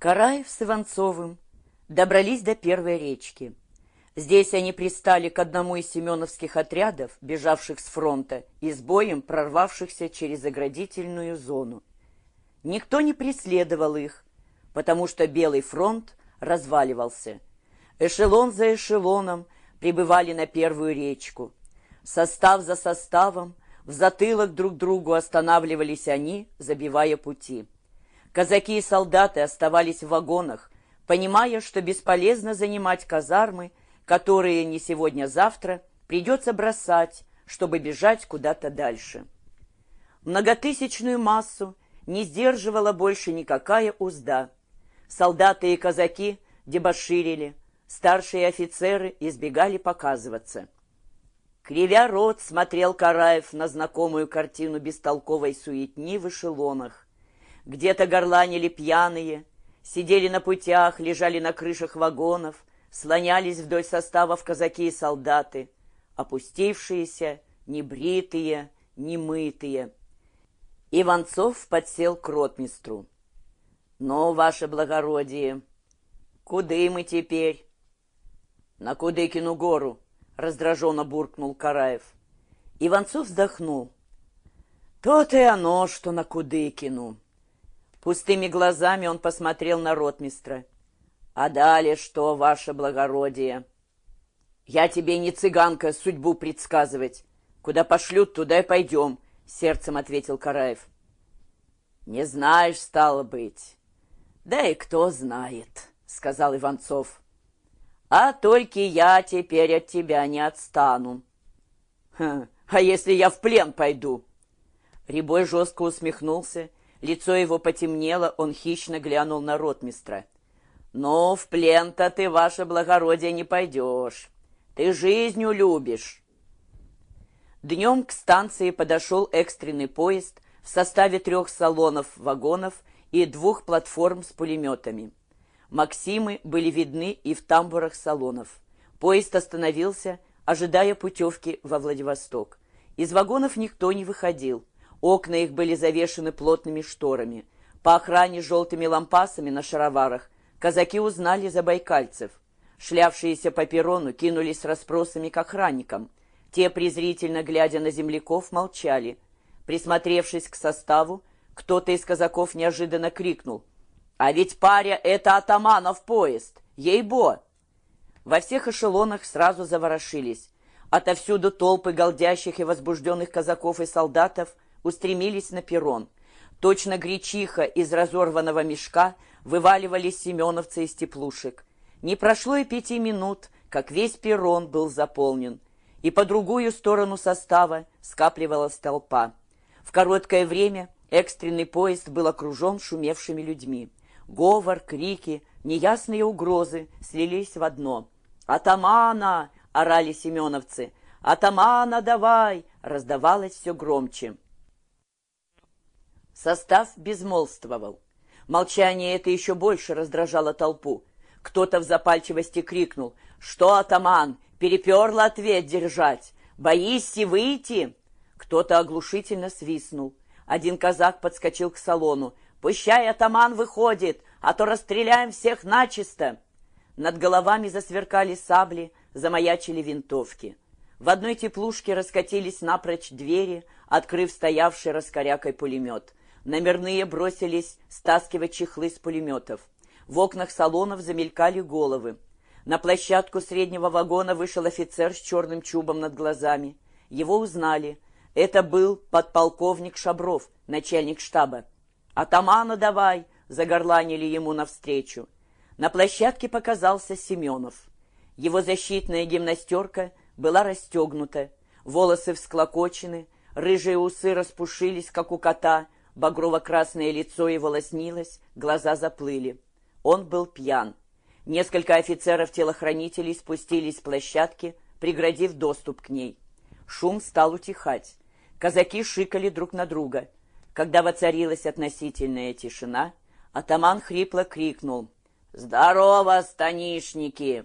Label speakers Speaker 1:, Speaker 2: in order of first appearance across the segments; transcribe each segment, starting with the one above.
Speaker 1: Караев с Иванцовым добрались до первой речки. Здесь они пристали к одному из семеновских отрядов, бежавших с фронта и с боем прорвавшихся через оградительную зону. Никто не преследовал их, потому что Белый фронт разваливался. Эшелон за эшелоном прибывали на первую речку. Состав за составом в затылок друг другу останавливались они, забивая пути. Казаки и солдаты оставались в вагонах, понимая, что бесполезно занимать казармы, которые не сегодня-завтра придется бросать, чтобы бежать куда-то дальше. Многотысячную массу не сдерживала больше никакая узда. Солдаты и казаки дебоширили, старшие офицеры избегали показываться. Кривя рот смотрел Караев на знакомую картину бестолковой суетни в эшелонах. Где-то горланили пьяные, сидели на путях, лежали на крышах вагонов, слонялись вдоль составов казаки и солдаты, опустившиеся, небритые, немытые. Иванцов подсел к ротмистру. «Ну, ваше благородие, куды мы теперь?» «На Кудыкину гору», — раздраженно буркнул Караев. Иванцов вздохнул. «То-то и оно, что на Кудыкину». Пустыми глазами он посмотрел на ротмистра. «А далее что, ваше благородие?» «Я тебе не цыганка судьбу предсказывать. Куда пошлют, туда и пойдем», — сердцем ответил Караев. «Не знаешь, стало быть». «Да и кто знает», — сказал Иванцов. «А только я теперь от тебя не отстану». «Ха, «А если я в плен пойду?» Рябой жестко усмехнулся Лицо его потемнело, он хищно глянул на ротмистра. «Ну, в плен-то ты, ваше благородие, не пойдешь. Ты жизнью любишь». Днем к станции подошел экстренный поезд в составе трех салонов-вагонов и двух платформ с пулеметами. Максимы были видны и в тамбурах салонов. Поезд остановился, ожидая путевки во Владивосток. Из вагонов никто не выходил. Окна их были завешены плотными шторами. По охране желтыми лампасами на шароварах казаки узнали забайкальцев. Шлявшиеся по перрону кинулись с расспросами к охранникам. Те, презрительно глядя на земляков, молчали. Присмотревшись к составу, кто-то из казаков неожиданно крикнул. «А ведь паря — это атаманов поезд! Ей-бо!» Во всех эшелонах сразу заворошились. Отовсюду толпы голдящих и возбужденных казаков и солдатов — устремились на перрон. Точно гречиха из разорванного мешка вываливались семеновцы из теплушек. Не прошло и пяти минут, как весь перрон был заполнен, и по другую сторону состава скапливалась толпа. В короткое время экстренный поезд был окружен шумевшими людьми. Говор, крики, неясные угрозы слились в одно. «Атамана!» — орали семеновцы. «Атамана давай!» — раздавалось все громче. Состав безмолвствовал. Молчание это еще больше раздражало толпу. Кто-то в запальчивости крикнул «Что, атаман, переперла ответ держать? Боишься выйти?» Кто-то оглушительно свистнул. Один казак подскочил к салону. «Пущай атаман выходит, а то расстреляем всех начисто!» Над головами засверкали сабли, замаячили винтовки. В одной теплушке раскатились напрочь двери, открыв стоявший раскорякой пулемет. Номерные бросились стаскивать чехлы с пулеметов. В окнах салонов замелькали головы. На площадку среднего вагона вышел офицер с черным чубом над глазами. Его узнали. Это был подполковник Шабров, начальник штаба. «Атамана давай!» — загорланили ему навстречу. На площадке показался Семенов. Его защитная гимнастерка была расстегнута, волосы всклокочены, рыжие усы распушились, как у кота — Багрово-красное лицо его лоснилось, глаза заплыли. Он был пьян. Несколько офицеров-телохранителей спустились с площадки, преградив доступ к ней. Шум стал утихать. Казаки шикали друг на друга. Когда воцарилась относительная тишина, атаман хрипло крикнул «Здорово, станишники!»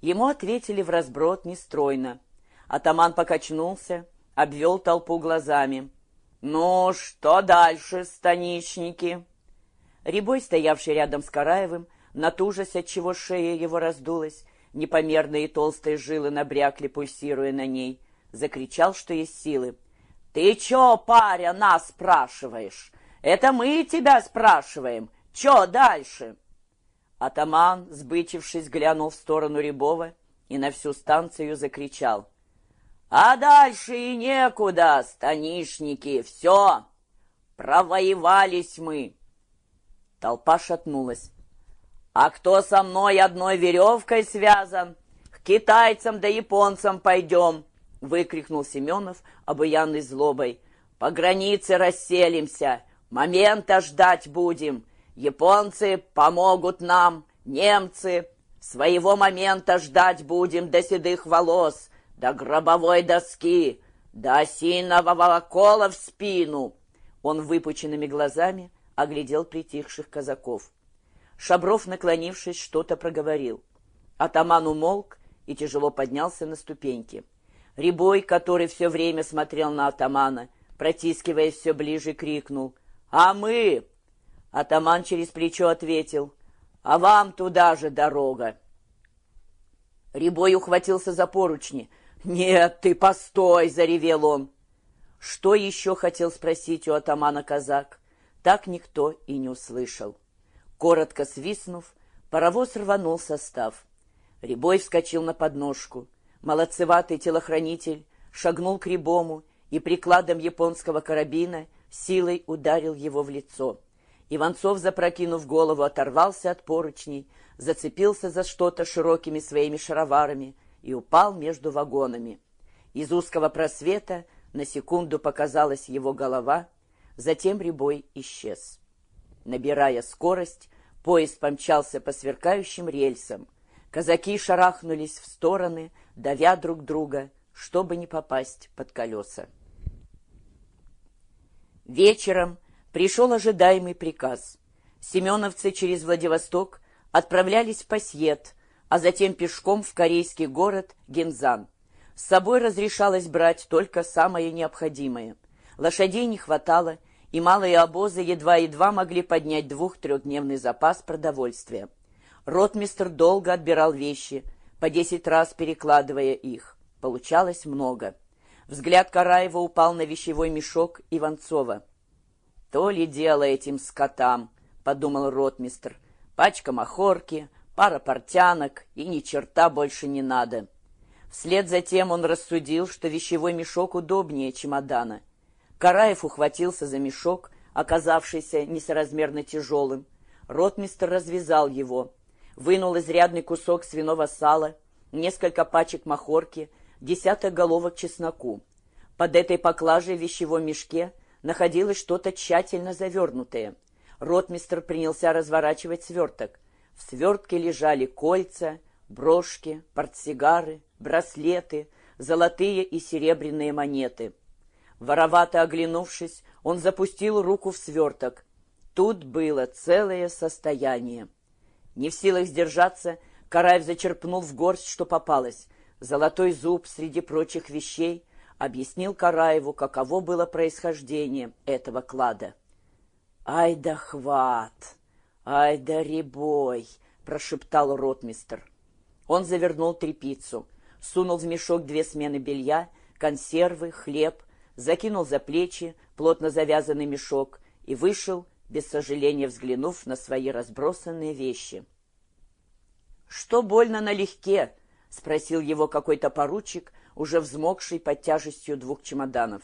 Speaker 1: Ему ответили в разброд нестройно. Атаман покачнулся, обвел толпу глазами. «Ну, что дальше, станичники?» Рябой, стоявший рядом с Караевым, натужась, отчего шея его раздулась, непомерные толстые жилы набрякли, пульсируя на ней, закричал, что есть силы. «Ты чё, паря, нас спрашиваешь? Это мы тебя спрашиваем. Чё дальше?» Атаман, сбычившись, глянул в сторону Рябова и на всю станцию закричал. «А дальше и некуда, станишники, все! Провоевались мы!» Толпа шатнулась. «А кто со мной одной веревкой связан? К китайцам да японцам пойдем!» — выкрикнул Семенов, обуянный злобой. «По границе расселимся, момента ждать будем. Японцы помогут нам, немцы. Своего момента ждать будем до седых волос, до гробовой доски, до осиного волокола в спину». Он выпученными глазами оглядел притихших казаков. Шабров, наклонившись, что-то проговорил. Атаман умолк и тяжело поднялся на ступеньки. Рябой, который все время смотрел на атамана, протискиваясь все ближе, крикнул «А мы!» Атаман через плечо ответил «А вам туда же дорога!» Рябой ухватился за поручни. «Нет, ты постой!» — заревел он. Что еще хотел спросить у атамана казак? Так никто и не услышал. Коротко свистнув, паровоз рванул состав. Рябой вскочил на подножку. Молодцеватый телохранитель шагнул к Рябому и прикладом японского карабина силой ударил его в лицо. Иванцов, запрокинув голову, оторвался от поручней, зацепился за что-то широкими своими шароварами и упал между вагонами. Из узкого просвета на секунду показалась его голова, затем Рябой исчез. Набирая скорость, поезд помчался по сверкающим рельсам. Казаки шарахнулись в стороны, давя друг друга, чтобы не попасть под колеса. Вечером пришел ожидаемый приказ. Семеновцы через Владивосток отправлялись в Пасьет, а затем пешком в корейский город Гензан. С собой разрешалось брать только самое необходимое. Лошадей не хватало, и малые обозы едва-едва могли поднять двух-трехдневный запас продовольствия. Ротмистр долго отбирал вещи, по десять раз перекладывая их. Получалось много. Взгляд Караева упал на вещевой мешок Иванцова. «То ли дело этим скотам», — подумал ротмистр. «Пачка махорки, пара портянок, и ни черта больше не надо». Вслед за тем он рассудил, что вещевой мешок удобнее чемодана — Караев ухватился за мешок, оказавшийся несоразмерно тяжелым. Ротмистр развязал его, вынул изрядный кусок свиного сала, несколько пачек махорки, десяток головок чесноку. Под этой поклажей в вещевом мешке находилось что-то тщательно завернутое. Ротмистр принялся разворачивать сверток. В свертке лежали кольца, брошки, портсигары, браслеты, золотые и серебряные монеты — Воровато оглянувшись, он запустил руку в сверток. Тут было целое состояние. Не в силах сдержаться, Караев зачерпнул в горсть, что попалось. Золотой зуб среди прочих вещей объяснил Караеву, каково было происхождение этого клада. «Ай да хват! Ай да ребой!» — прошептал ротмистр. Он завернул трепицу, сунул в мешок две смены белья, консервы, хлеб, закинул за плечи плотно завязанный мешок и вышел, без сожаления взглянув на свои разбросанные вещи. «Что больно налегке?» — спросил его какой-то поручик, уже взмокший под тяжестью двух чемоданов.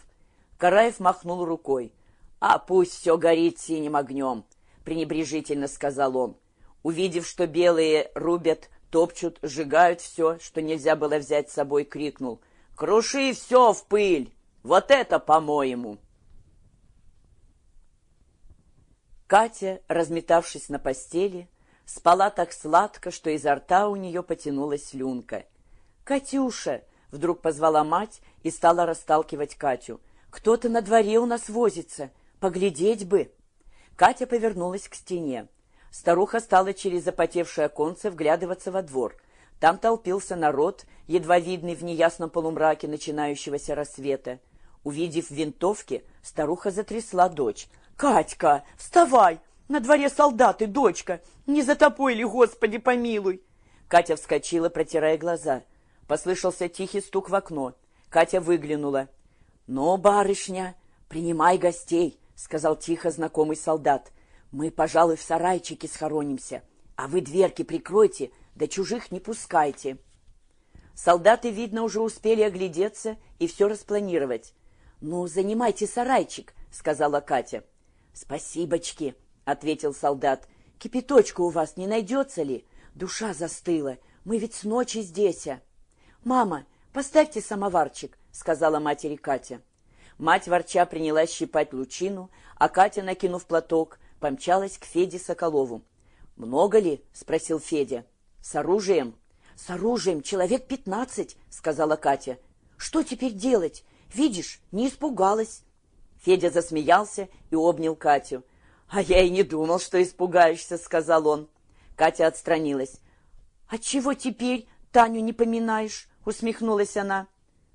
Speaker 1: Караев махнул рукой. «А пусть все горит синим огнем», — пренебрежительно сказал он. Увидев, что белые рубят, топчут, сжигают все, что нельзя было взять с собой, крикнул. «Круши все в пыль!» Вот это, по-моему!» Катя, разметавшись на постели, спала так сладко, что изо рта у нее потянулась слюнка. «Катюша!» — вдруг позвала мать и стала расталкивать Катю. «Кто-то на дворе у нас возится. Поглядеть бы!» Катя повернулась к стене. Старуха стала через запотевшее оконце вглядываться во двор. Там толпился народ, едва видный в неясном полумраке начинающегося рассвета. Увидев винтовки, старуха затрясла дочь. «Катька, вставай! На дворе солдаты, дочка. Не затопой ли, Господи, помилуй. Катя вскочила, протирая глаза. Послышался тихий стук в окно. Катя выглянула. «Ну, барышня, принимай гостей», — сказал тихо знакомый солдат. «Мы, пожалуй, в сарайчике схоронимся, а вы дверки прикройте, да чужих не пускайте». Солдаты, видно, уже успели оглядеться и все распланировать. «Ну, занимайте сарайчик», — сказала Катя. «Спасибочки», — ответил солдат. «Кипяточку у вас не найдется ли? Душа застыла. Мы ведь с ночи здесь». А». «Мама, поставьте самоварчик», — сказала матери Катя. Мать ворча принялась щипать лучину, а Катя, накинув платок, помчалась к Феде Соколову. «Много ли?» — спросил Федя. «С оружием?» «С оружием человек пятнадцать», — сказала Катя. «Что теперь делать? Видишь, не испугалась». Федя засмеялся и обнял Катю. «А я и не думал, что испугаешься», — сказал он. Катя отстранилась. «А чего теперь Таню не поминаешь?» — усмехнулась она.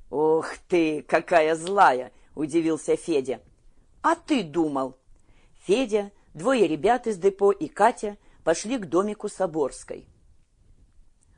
Speaker 1: «Ох ты, какая злая!» — удивился Федя. «А ты думал?» Федя, двое ребят из депо и Катя пошли к домику Соборской.